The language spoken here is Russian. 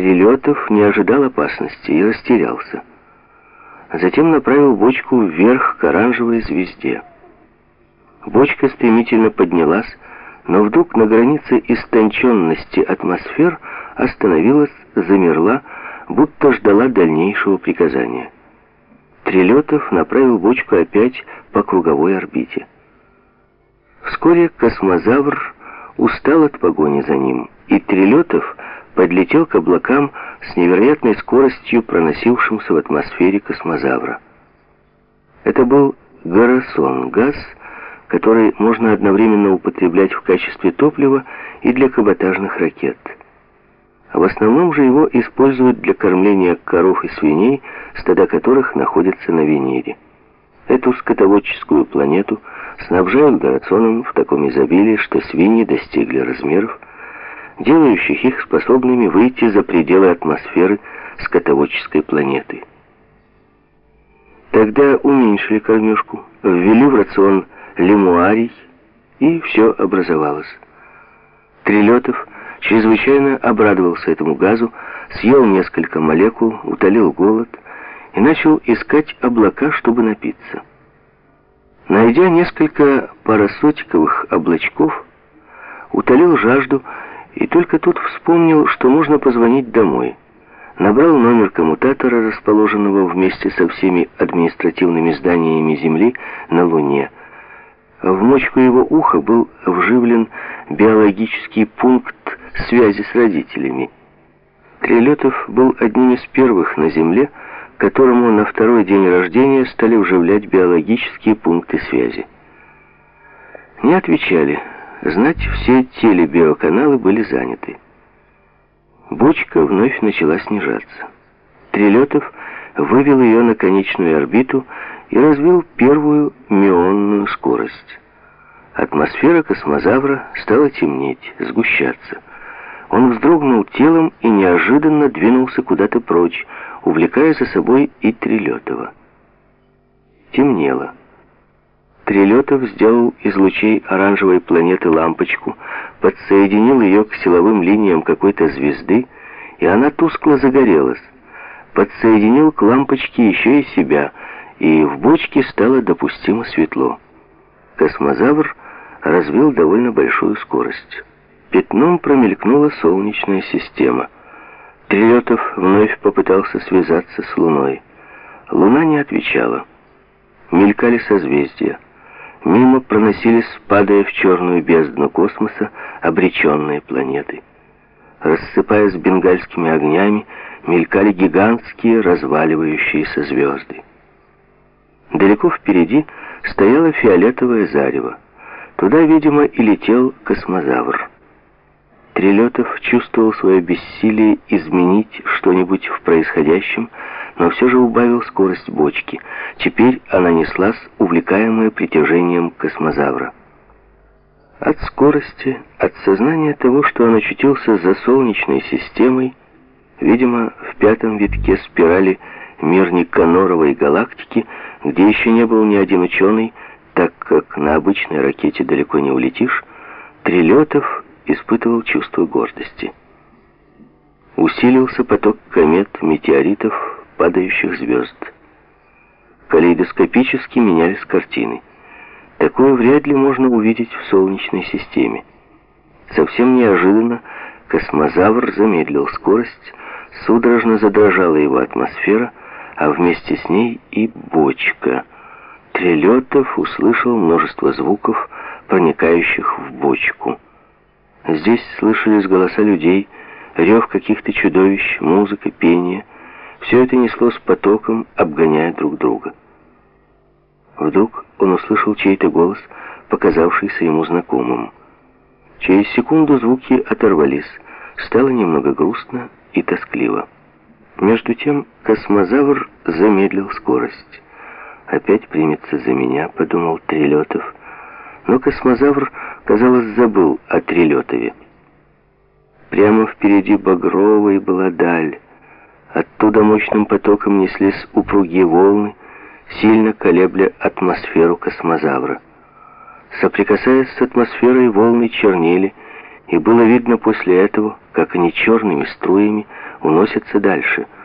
Трилетов не ожидал опасности и растерялся. Затем направил бочку вверх к оранжевой звезде. Бочка стремительно поднялась, но вдруг на границе истонченности атмосфер остановилась, замерла, будто ждала дальнейшего приказания. Трилетов направил бочку опять по круговой орбите. Вскоре космозавр устал от погони за ним, и Трилетов подлетел к облакам с невероятной скоростью, проносившимся в атмосфере космозавра. Это был гаросон, газ, который можно одновременно употреблять в качестве топлива и для каботажных ракет. А в основном же его используют для кормления коров и свиней, стада которых находятся на Венере. Эту скотоводческую планету снабжают гарационом в таком изобилии, что свиньи достигли размеров, делающих их способными выйти за пределы атмосферы скотоводческой планеты. Тогда уменьшили кормежку, ввели в рацион лемуарий, и все образовалось. Трилетов чрезвычайно обрадовался этому газу, съел несколько молекул, утолил голод и начал искать облака, чтобы напиться. Найдя несколько парасотиковых облачков, утолил жажду и только тут вспомнил, что можно позвонить домой. Набрал номер коммутатора, расположенного вместе со всеми административными зданиями Земли на Луне, в мочку его уха был вживлен биологический пункт связи с родителями. Трилетов был одним из первых на Земле, которому на второй день рождения стали вживлять биологические пункты связи. Не отвечали. Знать, все телебиоканалы были заняты. Бочка вновь начала снижаться. Трилетов вывел ее на конечную орбиту и развил первую мионную скорость. Атмосфера космозавра стала темнеть, сгущаться. Он вздрогнул телом и неожиданно двинулся куда-то прочь, увлекая за собой и Трилетова. Темнело. Трилетов сделал из лучей оранжевой планеты лампочку, подсоединил ее к силовым линиям какой-то звезды, и она тускло загорелась. Подсоединил к лампочке еще и себя — и в бочке стало допустимо светло. Космозавр развил довольно большую скорость. Пятном промелькнула солнечная система. Трилетов вновь попытался связаться с Луной. Луна не отвечала. Мелькали созвездия. Мимо проносились, падая в черную бездну космоса, обреченные планеты. Рассыпаясь бенгальскими огнями, мелькали гигантские разваливающиеся звезды. Далеко впереди стояло фиолетовое зарево. Туда, видимо, и летел космозавр. Трилетов чувствовал свое бессилие изменить что-нибудь в происходящем, но все же убавил скорость бочки. Теперь она неслась, увлекаемая притяжением космозавра. От скорости, от сознания того, что он очутился за Солнечной системой, видимо, в пятом витке спирали мир Никаноровой галактики, где еще не был ни один ученый, так как на обычной ракете далеко не улетишь, Трилетов испытывал чувство гордости. Усилился поток комет, метеоритов, падающих звезд. Калейдоскопически менялись картины. Такое вряд ли можно увидеть в Солнечной системе. Совсем неожиданно космозавр замедлил скорость, судорожно задрожала его атмосфера, а вместе с ней и бочка. Трилетов услышал множество звуков, проникающих в бочку. Здесь слышались голоса людей, рев каких-то чудовищ, музыка, пение. Все это неслось потоком, обгоняя друг друга. Вдруг он услышал чей-то голос, показавшийся ему знакомым. Через секунду звуки оторвались, стало немного грустно и тоскливо. Между тем космозавр замедлил скорость. «Опять примется за меня», — подумал Трилетов. Но космозавр, казалось, забыл о Трилетове. Прямо впереди Багровой была даль. Оттуда мощным потоком неслись упругие волны, сильно колебля атмосферу космозавра. Соприкасаясь с атмосферой, волны чернели, и было видно после этого, как они черными струями уносятся дальше –